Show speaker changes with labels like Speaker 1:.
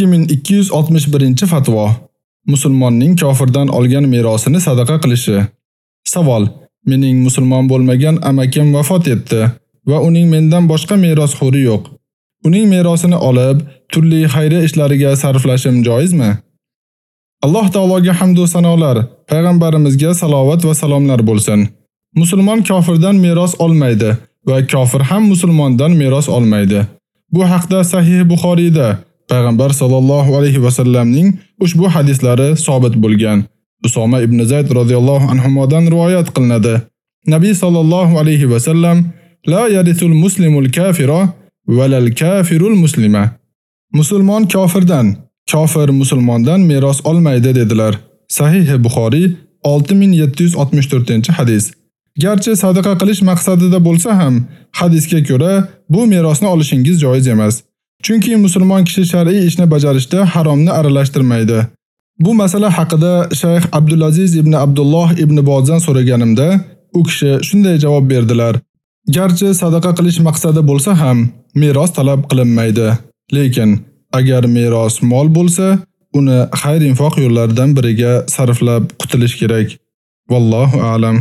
Speaker 1: 2261-fatvo. Musulmonning kofirdan olgan merosini sadaqa qilishi. Savol: Mening musulmon bo'lmagan amakim vafot etdi va uning mendan boshqa merosxo'ri yo'q. Uning merosini olib, turli xayriya ishlariga sarflashim joizmi? Alloh taologa hamd va sanolar, payg'ambarimizga salovat va salomlar bo'lsin. Musulmon kofirdan meros olmaydi va kofir ham musulmondan meros olmaydi. Bu haqda Sahih Buxoriyda payg'ambar sallallohu alayhi va sallamning ushbu hadislari sobit bo'lgan. Usoma ibn Zayd radhiyallohu anhumodan rivoyat qilinadi. Nabiy sallallohu alayhi va sallam la yarisul muslimul kafira valal kafirul muslima. Musulmon kofirdan, kofir musulmondan meros olmaydi dedilar. Sahih Buxoriy 6764-hadis. Garchi sadaqa qilish maqsadida bo'lsa ham, hadisga ko'ra bu merosni olishingiz joiz emas. Chunki musulmon kishi shar'iy ishni bajarishda haromni aralashtirmaydi. Bu masala haqida Shayx Abdulaziz ibn Abdulloh ibn Bozdan so'raganimda, u kishi shunday javob berdilar: Garchi sadaqa qilish maqsadi bo'lsa ham, meros talab qilinmaydi. Lekin agar meros mol bo'lsa, uni xayr infoq yo'llaridan biriga sarflab qutilish kerak. Vallohu a'lam.